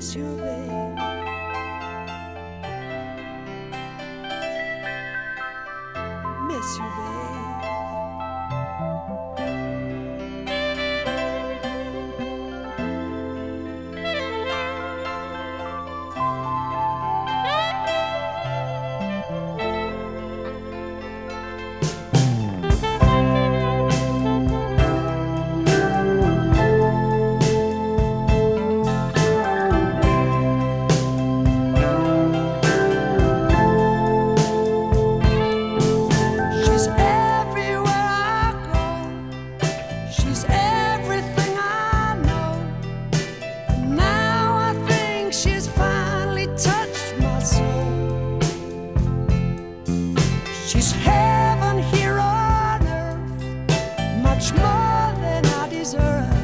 miss you, babe. Miss you, babe. much more than I deserve.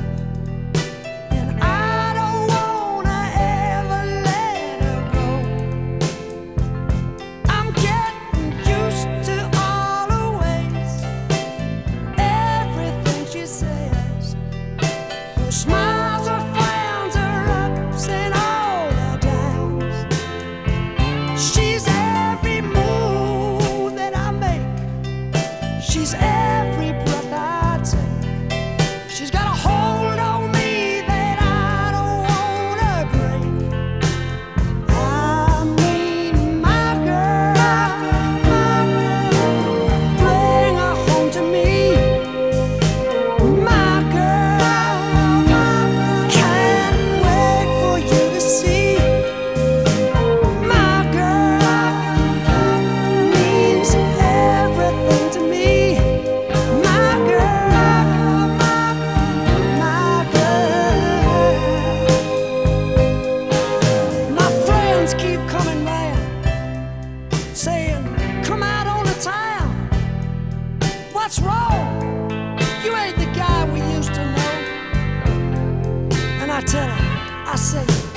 tell her, I say,